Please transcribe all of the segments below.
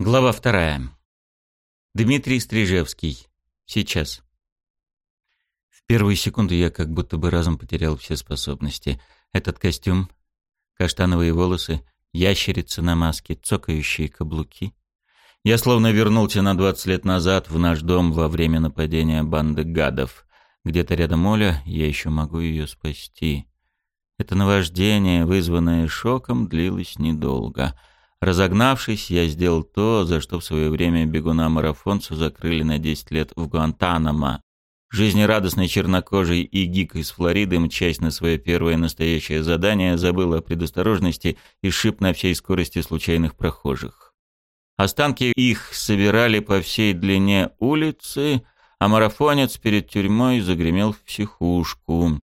Глава вторая. Дмитрий Стрижевский. Сейчас. В первые секунды я как будто бы разом потерял все способности. Этот костюм, каштановые волосы, ящерица на маске, цокающие каблуки. Я словно вернулся на 20 лет назад в наш дом во время нападения банды гадов. Где-то рядом Оля, я еще могу ее спасти. Это наваждение, вызванное шоком, длилось недолго — Разогнавшись, я сделал то, за что в свое время бегуна-марафонцу закрыли на 10 лет в Гуантанамо. Жизнерадостный чернокожий и гик из Флориды, мчась на свое первое настоящее задание, забыл о предосторожности и шип на всей скорости случайных прохожих. Останки их собирали по всей длине улицы, а марафонец перед тюрьмой загремел в психушку.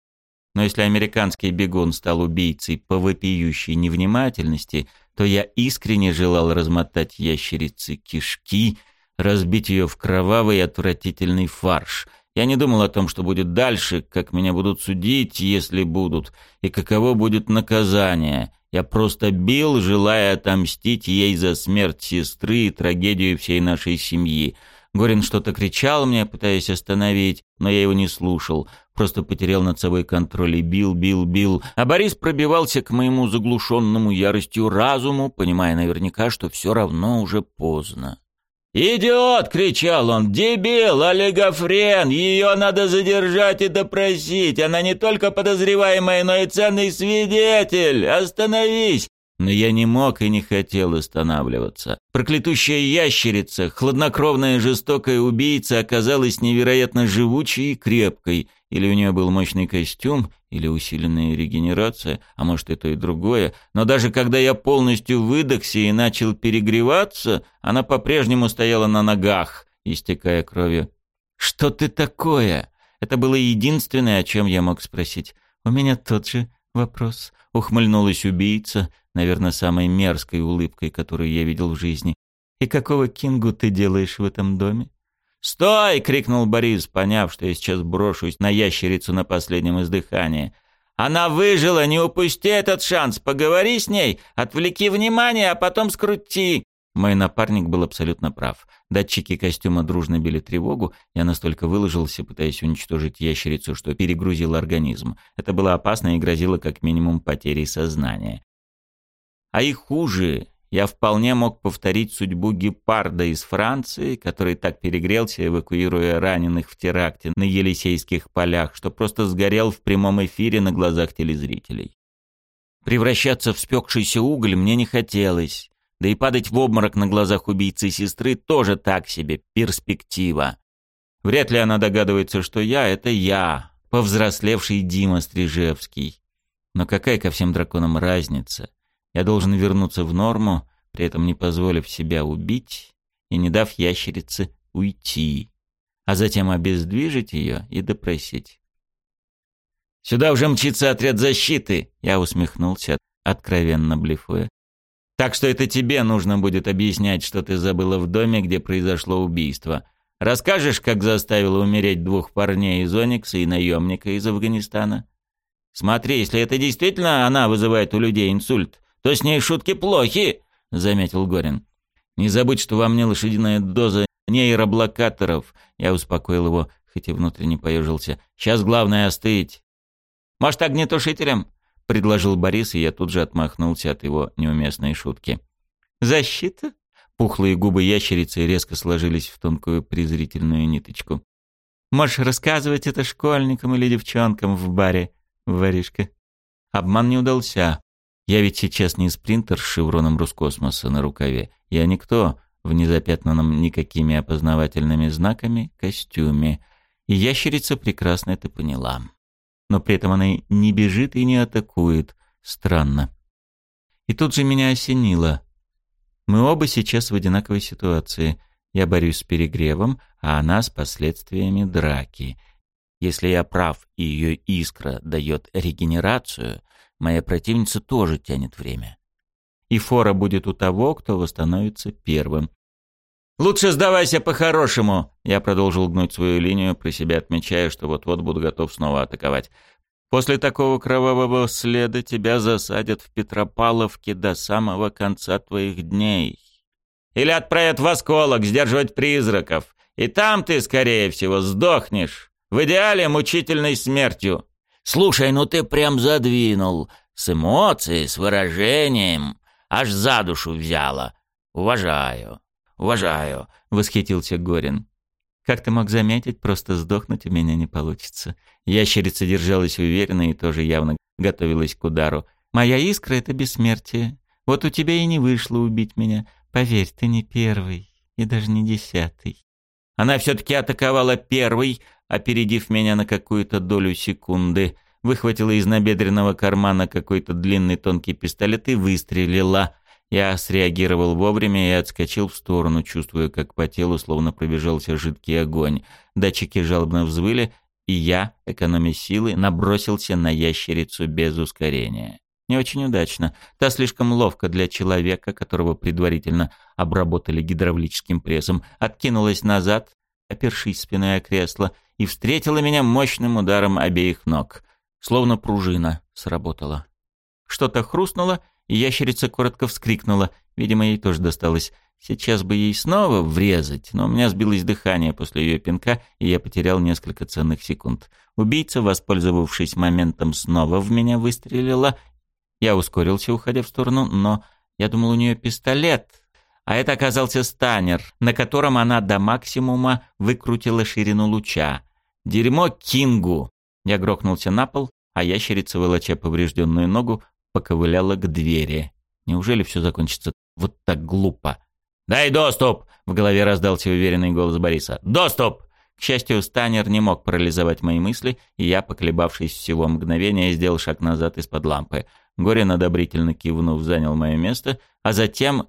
Но если американский бегун стал убийцей по вопиющей невнимательности – то я искренне желал размотать ящерицы кишки, разбить ее в кровавый отвратительный фарш. Я не думал о том, что будет дальше, как меня будут судить, если будут, и каково будет наказание. Я просто бил, желая отомстить ей за смерть сестры и трагедию всей нашей семьи. Горин что-то кричал мне, пытаясь остановить, но я его не слушал просто потерял над собой контроль и бил, бил, бил. А Борис пробивался к моему заглушенному яростью разуму, понимая наверняка, что все равно уже поздно. «Идиот!» — кричал он. «Дебил! Олигофрен! Ее надо задержать и допросить! Она не только подозреваемая, но и ценный свидетель! Остановись! Но я не мог и не хотел останавливаться. Проклятущая ящерица, хладнокровная жестокая убийца оказалась невероятно живучей и крепкой. Или у нее был мощный костюм, или усиленная регенерация, а может и то и другое. Но даже когда я полностью выдохся и начал перегреваться, она по-прежнему стояла на ногах, истекая кровью. «Что ты такое?» Это было единственное, о чем я мог спросить. «У меня тот же вопрос», — ухмыльнулась убийца, наверное, самой мерзкой улыбкой, которую я видел в жизни. «И какого кингу ты делаешь в этом доме?» «Стой!» — крикнул Борис, поняв, что я сейчас брошусь на ящерицу на последнем издыхании. «Она выжила! Не упусти этот шанс! Поговори с ней! Отвлеки внимание, а потом скрути!» Мой напарник был абсолютно прав. Датчики костюма дружно били тревогу. Я настолько выложился, пытаясь уничтожить ящерицу, что перегрузил организм. Это было опасно и грозило как минимум потерей сознания. А и хуже, я вполне мог повторить судьбу гепарда из Франции, который так перегрелся, эвакуируя раненых в теракте на Елисейских полях, что просто сгорел в прямом эфире на глазах телезрителей. Превращаться в спекшийся уголь мне не хотелось, да и падать в обморок на глазах убийцы сестры тоже так себе перспектива. Вряд ли она догадывается, что я — это я, повзрослевший Дима Стрижевский. Но какая ко всем драконам разница? Я должен вернуться в норму, при этом не позволив себя убить и не дав ящерице уйти, а затем обездвижить ее и допросить. «Сюда уже мчится отряд защиты!» Я усмехнулся, откровенно блефуя. «Так что это тебе нужно будет объяснять, что ты забыла в доме, где произошло убийство. Расскажешь, как заставила умереть двух парней из Оникса и наемника из Афганистана? Смотри, если это действительно она вызывает у людей инсульт, то с ней шутки плохи», — заметил Горин. «Не забудь, что во мне лошадиная доза нейроблокаторов». Я успокоил его, хоть и внутренне поежился. «Сейчас главное остыть». «Может, огнетушителем?» — предложил Борис, и я тут же отмахнулся от его неуместной шутки. «Защита?» Пухлые губы ящерицы резко сложились в тонкую презрительную ниточку. «Можешь рассказывать это школьникам или девчонкам в баре, воришка?» Обман не удался. Я ведь сейчас не спринтер с шевроном Роскосмоса на рукаве. Я никто в незапятнанном никакими опознавательными знаками костюме. И ящерица прекрасно это поняла. Но при этом она не бежит и не атакует. Странно. И тут же меня осенило. Мы оба сейчас в одинаковой ситуации. Я борюсь с перегревом, а она с последствиями драки. Если я прав и ее искра дает регенерацию, Моя противница тоже тянет время. И фора будет у того, кто восстановится первым. «Лучше сдавайся по-хорошему!» Я продолжил гнуть свою линию, про себя отмечая, что вот-вот буду готов снова атаковать. «После такого кровавого следа тебя засадят в Петропавловке до самого конца твоих дней. Или отправят в осколок сдерживать призраков. И там ты, скорее всего, сдохнешь. В идеале мучительной смертью. Слушай, ну ты прям задвинул. С эмоцией, с выражением. Аж за душу взяла. Уважаю, уважаю, восхитился Горин. Как ты мог заметить, просто сдохнуть у меня не получится. Ящерица держалась уверенно и тоже явно готовилась к удару. Моя искра — это бессмертие. Вот у тебя и не вышло убить меня. Поверь, ты не первый и даже не десятый. Она все-таки атаковала первой, опередив меня на какую-то долю секунды, выхватила из набедренного кармана какой-то длинный тонкий пистолет и выстрелила. Я среагировал вовремя и отскочил в сторону, чувствуя, как по телу словно пробежался жидкий огонь. Датчики жалобно взвыли, и я, экономя силы, набросился на ящерицу без ускорения. Не очень удачно. Та слишком ловко для человека, которого предварительно обработали гидравлическим прессом, откинулась назад, опершись спиной о кресло, и встретила меня мощным ударом обеих ног. Словно пружина сработала. Что-то хрустнуло, и ящерица коротко вскрикнула. Видимо, ей тоже досталось. Сейчас бы ей снова врезать, но у меня сбилось дыхание после ее пинка, и я потерял несколько ценных секунд. Убийца, воспользовавшись моментом, снова в меня выстрелила. Я ускорился, уходя в сторону, но я думал, у нее пистолет. А это оказался станер, на котором она до максимума выкрутила ширину луча. Дерьмо Кингу! Я грохнулся на пол, а ящерица, волоча поврежденную ногу, поковыляла к двери. Неужели все закончится вот так глупо? «Дай доступ!» — в голове раздался уверенный голос Бориса. «Доступ!» К счастью, Станер не мог парализовать мои мысли, и я, поколебавшись всего мгновения, сделал шаг назад из-под лампы. Горин, одобрительно кивнув, занял мое место, а затем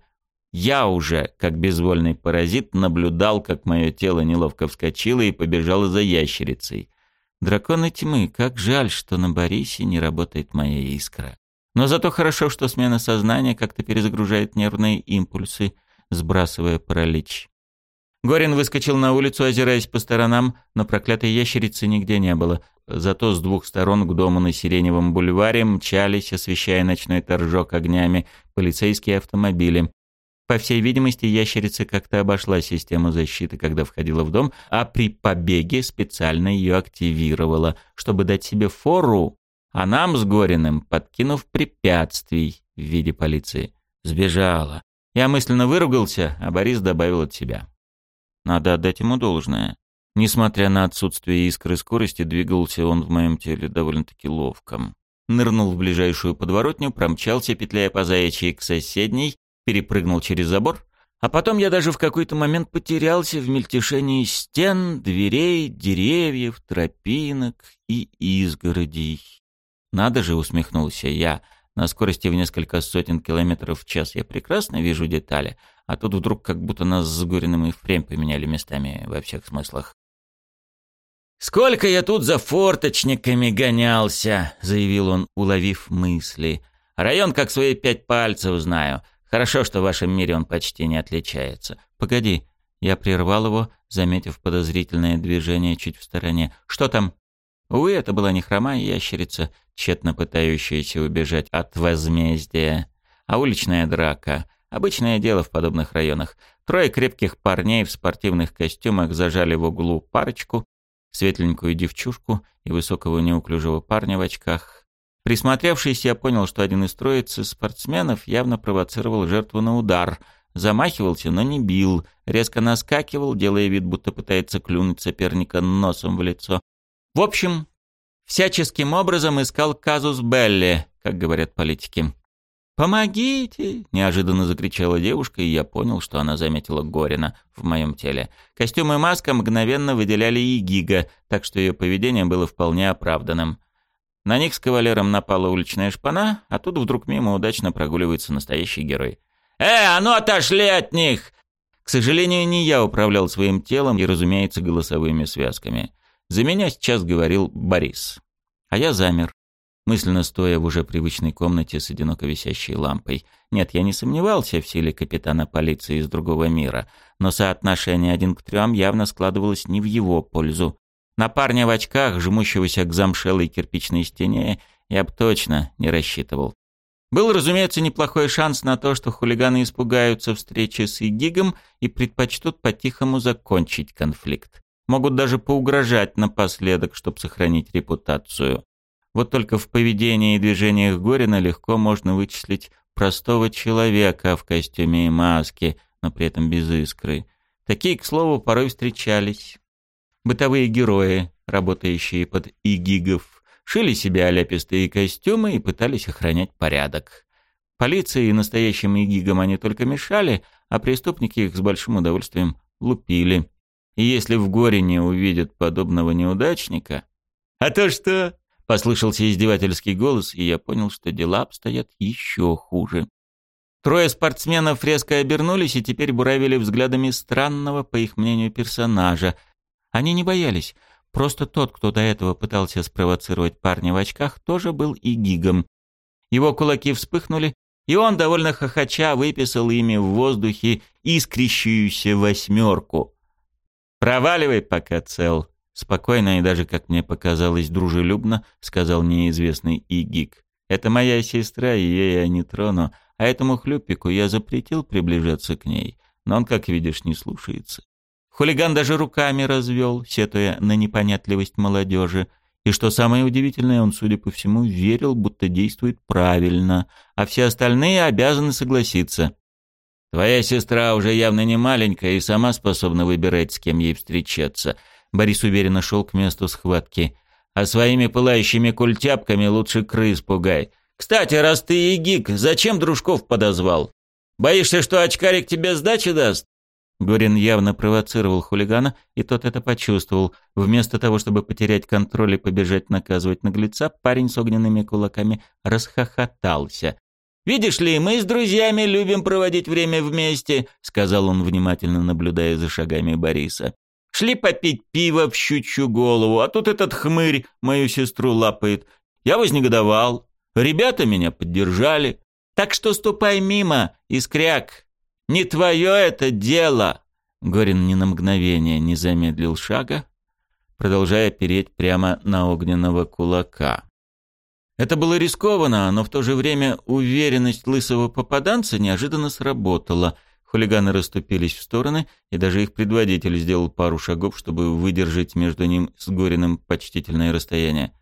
я уже, как безвольный паразит, наблюдал, как мое тело неловко вскочило и побежало за ящерицей. Драконы тьмы, как жаль, что на Борисе не работает моя искра. Но зато хорошо, что смена сознания как-то перезагружает нервные импульсы, сбрасывая паралич. Горин выскочил на улицу, озираясь по сторонам, но проклятой ящерицы нигде не было. Зато с двух сторон к дому на Сиреневом бульваре мчались, освещая ночной торжок огнями, полицейские автомобили. По всей видимости, ящерица как-то обошла систему защиты, когда входила в дом, а при побеге специально ее активировала, чтобы дать себе фору а нам с Гориным, подкинув препятствий в виде полиции, сбежала. Я мысленно выругался, а Борис добавил от себя. Надо отдать ему должное. Несмотря на отсутствие искры скорости, двигался он в моем теле довольно-таки ловко. Нырнул в ближайшую подворотню, промчался, петляя по заячьей к соседней, перепрыгнул через забор, а потом я даже в какой-то момент потерялся в мельтешении стен, дверей, деревьев, тропинок и изгородей. «Надо же», — усмехнулся я. «На скорости в несколько сотен километров в час я прекрасно вижу детали, а тут вдруг как будто нас с Гориным и впрямь поменяли местами во всех смыслах». «Сколько я тут за форточниками гонялся», — заявил он, уловив мысли. «Район как свои пять пальцев знаю. Хорошо, что в вашем мире он почти не отличается». «Погоди». Я прервал его, заметив подозрительное движение чуть в стороне. «Что там?» Увы, это была не хромая ящерица, тщетно пытающаяся убежать от возмездия, а уличная драка. Обычное дело в подобных районах. Трое крепких парней в спортивных костюмах зажали в углу парочку, светленькую девчушку и высокого неуклюжего парня в очках. Присмотревшись, я понял, что один из троицы спортсменов явно провоцировал жертву на удар. Замахивался, но не бил, резко наскакивал, делая вид, будто пытается клюнуть соперника носом в лицо. В общем, всяческим образом искал казус Белли, как говорят политики. «Помогите!» — неожиданно закричала девушка, и я понял, что она заметила Горина в моем теле. Костюм и маска мгновенно выделяли и Гига, так что ее поведение было вполне оправданным. На них с кавалером напала уличная шпана, а тут вдруг мимо удачно прогуливается настоящий герой. «Э, а ну отошли от них!» К сожалению, не я управлял своим телом и, разумеется, голосовыми связками. За меня сейчас говорил Борис. А я замер, мысленно стоя в уже привычной комнате с одиноко висящей лампой. Нет, я не сомневался в силе капитана полиции из другого мира, но соотношение один к трем явно складывалось не в его пользу. На парня в очках, жмущегося к замшелой кирпичной стене, я бы точно не рассчитывал. Был, разумеется, неплохой шанс на то, что хулиганы испугаются встречи с Игигом и предпочтут по-тихому закончить конфликт. Могут даже поугрожать напоследок, чтобы сохранить репутацию. Вот только в поведении и движениях Горина легко можно вычислить простого человека в костюме и маске, но при этом без искры. Такие, к слову, порой встречались. Бытовые герои, работающие под игигов, шили себе оляпистые костюмы и пытались охранять порядок. Полиции и настоящим игигам они только мешали, а преступники их с большим удовольствием лупили. И если в горе не увидят подобного неудачника... «А то что?» — послышался издевательский голос, и я понял, что дела обстоят еще хуже. Трое спортсменов резко обернулись и теперь буравили взглядами странного, по их мнению, персонажа. Они не боялись. Просто тот, кто до этого пытался спровоцировать парня в очках, тоже был и гигом. Его кулаки вспыхнули, и он, довольно хохоча, выписал ими в воздухе искрящуюся восьмерку. «Проваливай, пока цел», — спокойно и даже, как мне показалось, дружелюбно сказал неизвестный Игик. «Это моя сестра, ей я не трону, а этому хлюпику я запретил приближаться к ней, но он, как видишь, не слушается. Хулиган даже руками развел, сетуя на непонятливость молодежи. И что самое удивительное, он, судя по всему, верил, будто действует правильно, а все остальные обязаны согласиться. «Твоя сестра уже явно не маленькая и сама способна выбирать, с кем ей встречаться». Борис уверенно шел к месту схватки. «А своими пылающими культяпками лучше крыс пугай. Кстати, раз ты и гик, зачем дружков подозвал? Боишься, что очкарик тебе сдачи даст?» Горин явно провоцировал хулигана, и тот это почувствовал. Вместо того, чтобы потерять контроль и побежать наказывать наглеца, парень с огненными кулаками расхохотался. «Видишь ли, мы с друзьями любим проводить время вместе», — сказал он, внимательно наблюдая за шагами Бориса. «Шли попить пиво в щучью голову, а тут этот хмырь мою сестру лапает. Я вознегодовал. Ребята меня поддержали. Так что ступай мимо, искряк. Не твое это дело. Горин ни на мгновение не замедлил шага, продолжая переть прямо на огненного кулака. Это было рискованно, но в то же время уверенность лысого попаданца неожиданно сработала. Хулиганы расступились в стороны, и даже их предводитель сделал пару шагов, чтобы выдержать между ним с Гориным почтительное расстояние.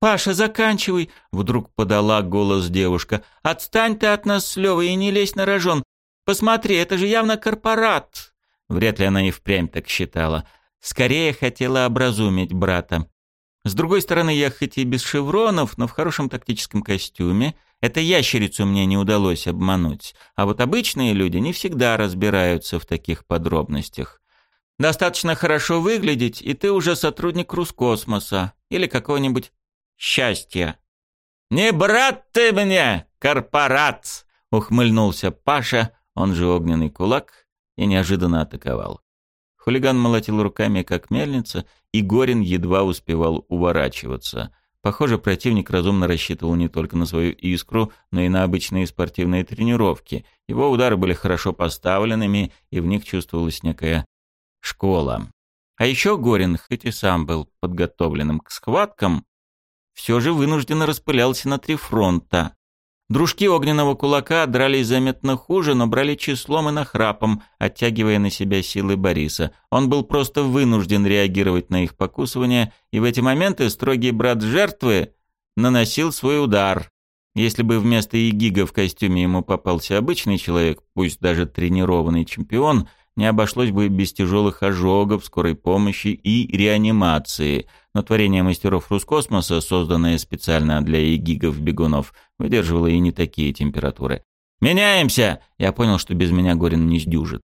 «Паша, заканчивай!» — вдруг подала голос девушка. «Отстань ты от нас с Левой и не лезь на рожон. Посмотри, это же явно корпорат!» Вряд ли она и впрямь так считала. Скорее хотела образумить брата. С другой стороны, я хоть и без шевронов, но в хорошем тактическом костюме. Это ящерицу мне не удалось обмануть. А вот обычные люди не всегда разбираются в таких подробностях. Достаточно хорошо выглядеть, и ты уже сотрудник Рускосмоса или какого-нибудь счастья. «Не брат ты мне, корпорат!» — ухмыльнулся Паша, он же огненный кулак, и неожиданно атаковал. Хулиган молотил руками, как мельница, и Горин едва успевал уворачиваться. Похоже, противник разумно рассчитывал не только на свою искру, но и на обычные спортивные тренировки. Его удары были хорошо поставленными, и в них чувствовалась некая школа. А еще Горин, хоть и сам был подготовленным к схваткам, все же вынужденно распылялся на три фронта. Дружки огненного кулака дрались заметно хуже, но брали числом и нахрапом, оттягивая на себя силы Бориса. Он был просто вынужден реагировать на их покусывание, и в эти моменты строгий брат жертвы наносил свой удар. Если бы вместо Игига в костюме ему попался обычный человек, пусть даже тренированный чемпион – не обошлось бы без тяжелых ожогов, скорой помощи и реанимации. Но творение мастеров Роскосмоса, созданное специально для эгигов-бегунов, выдерживало и не такие температуры. «Меняемся!» Я понял, что без меня Горин не сдюжит.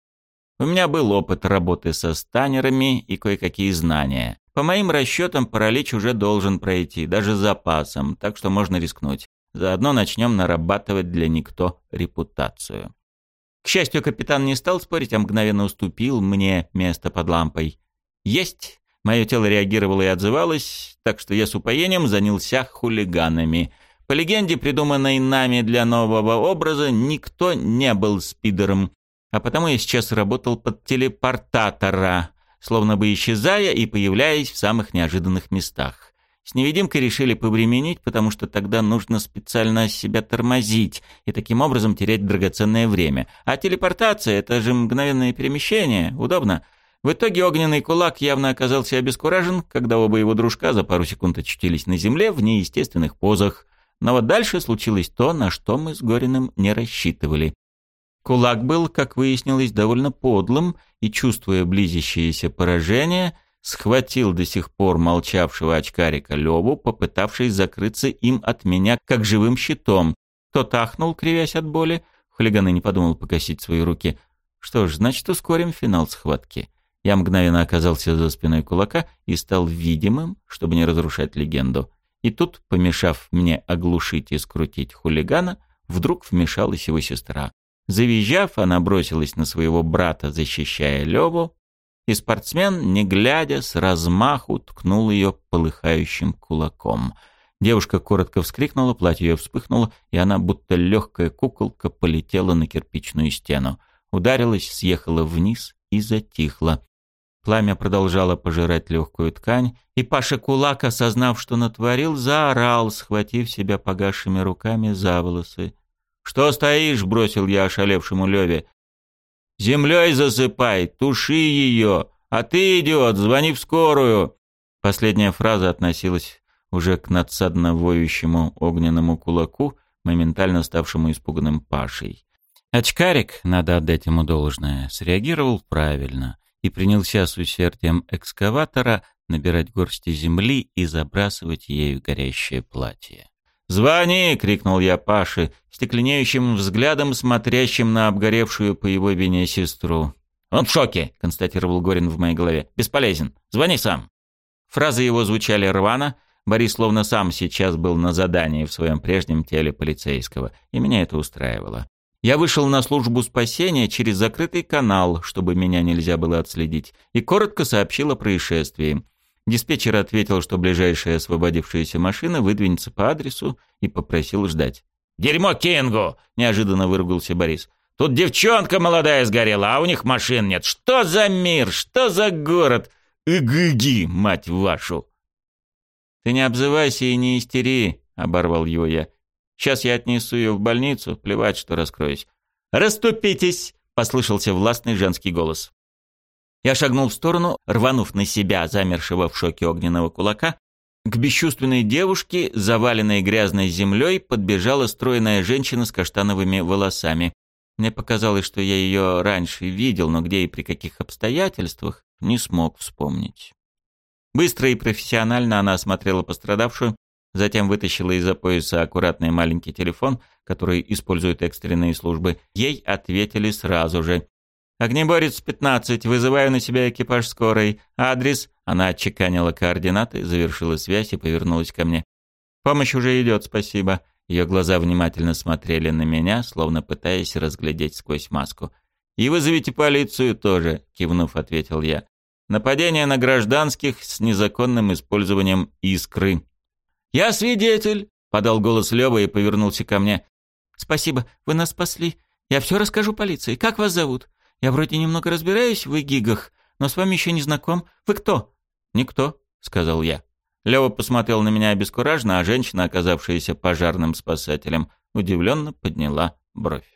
У меня был опыт работы со станерами и кое-какие знания. По моим расчетам, паралич уже должен пройти, даже с запасом, так что можно рискнуть. Заодно начнем нарабатывать для никто репутацию. К счастью, капитан не стал спорить, а мгновенно уступил мне место под лампой. «Есть!» Мое тело реагировало и отзывалось, так что я с упоением занялся хулиганами. По легенде, придуманной нами для нового образа, никто не был спидером, а потому я сейчас работал под телепортатора, словно бы исчезая и появляясь в самых неожиданных местах. С невидимкой решили повременить, потому что тогда нужно специально себя тормозить и таким образом терять драгоценное время. А телепортация — это же мгновенное перемещение, удобно. В итоге огненный кулак явно оказался обескуражен, когда оба его дружка за пару секунд очутились на земле в неестественных позах. Но вот дальше случилось то, на что мы с Гориным не рассчитывали. Кулак был, как выяснилось, довольно подлым и, чувствуя близящееся поражение, схватил до сих пор молчавшего очкарика Леву, попытавшись закрыться им от меня как живым щитом. Тот ахнул, кривясь от боли. Хулиган и не подумал покосить свои руки. Что ж, значит, ускорим финал схватки. Я мгновенно оказался за спиной кулака и стал видимым, чтобы не разрушать легенду. И тут, помешав мне оглушить и скрутить хулигана, вдруг вмешалась его сестра. Завизжав, она бросилась на своего брата, защищая Леву, и спортсмен, не глядя, с размаху ткнул ее полыхающим кулаком. Девушка коротко вскрикнула, платье ее вспыхнуло, и она, будто легкая куколка, полетела на кирпичную стену. Ударилась, съехала вниз и затихла. Пламя продолжало пожирать легкую ткань, и Паша Кулак, осознав, что натворил, заорал, схватив себя погасшими руками за волосы. «Что стоишь?» — бросил я ошалевшему Леве. Землей засыпай, туши ее, а ты, идиот, звони в скорую!» Последняя фраза относилась уже к надсадно воющему огненному кулаку, моментально ставшему испуганным Пашей. Очкарик, надо отдать ему должное, среагировал правильно и принялся с усердием экскаватора набирать горсти земли и забрасывать ею горящее платье. «Звони!» — крикнул я Паше, стекленеющим взглядом смотрящим на обгоревшую по его вине сестру. «Он в шоке!» — констатировал Горин в моей голове. «Бесполезен. Звони сам!» Фразы его звучали рвано. Борис словно сам сейчас был на задании в своем прежнем теле полицейского, и меня это устраивало. Я вышел на службу спасения через закрытый канал, чтобы меня нельзя было отследить, и коротко сообщил о происшествии. Диспетчер ответил, что ближайшая освободившаяся машина выдвинется по адресу и попросил ждать. «Дерьмо Кингу!» — неожиданно выругался Борис. «Тут девчонка молодая сгорела, а у них машин нет. Что за мир? Что за город? Игыги, мать вашу!» «Ты не обзывайся и не истери», — оборвал его я. «Сейчас я отнесу ее в больницу, плевать, что раскроюсь». «Раступитесь!» — послышался властный женский голос. Я шагнул в сторону, рванув на себя замершего в шоке огненного кулака. К бесчувственной девушке, заваленной грязной землей, подбежала стройная женщина с каштановыми волосами. Мне показалось, что я ее раньше видел, но где и при каких обстоятельствах, не смог вспомнить. Быстро и профессионально она осмотрела пострадавшую, затем вытащила из-за пояса аккуратный маленький телефон, который используют экстренные службы. Ей ответили сразу же. «Огнеборец 15, вызываю на себя экипаж скорой. Адрес...» Она отчеканила координаты, завершила связь и повернулась ко мне. «Помощь уже идет, спасибо». Ее глаза внимательно смотрели на меня, словно пытаясь разглядеть сквозь маску. «И вызовите полицию тоже», — кивнув, ответил я. «Нападение на гражданских с незаконным использованием искры». «Я свидетель», — подал голос Лёва и повернулся ко мне. «Спасибо, вы нас спасли. Я все расскажу полиции. Как вас зовут?» Я вроде немного разбираюсь в гигах, но с вами еще не знаком. Вы кто?» «Никто», — сказал я. Лева посмотрел на меня обескураженно, а женщина, оказавшаяся пожарным спасателем, удивленно подняла бровь.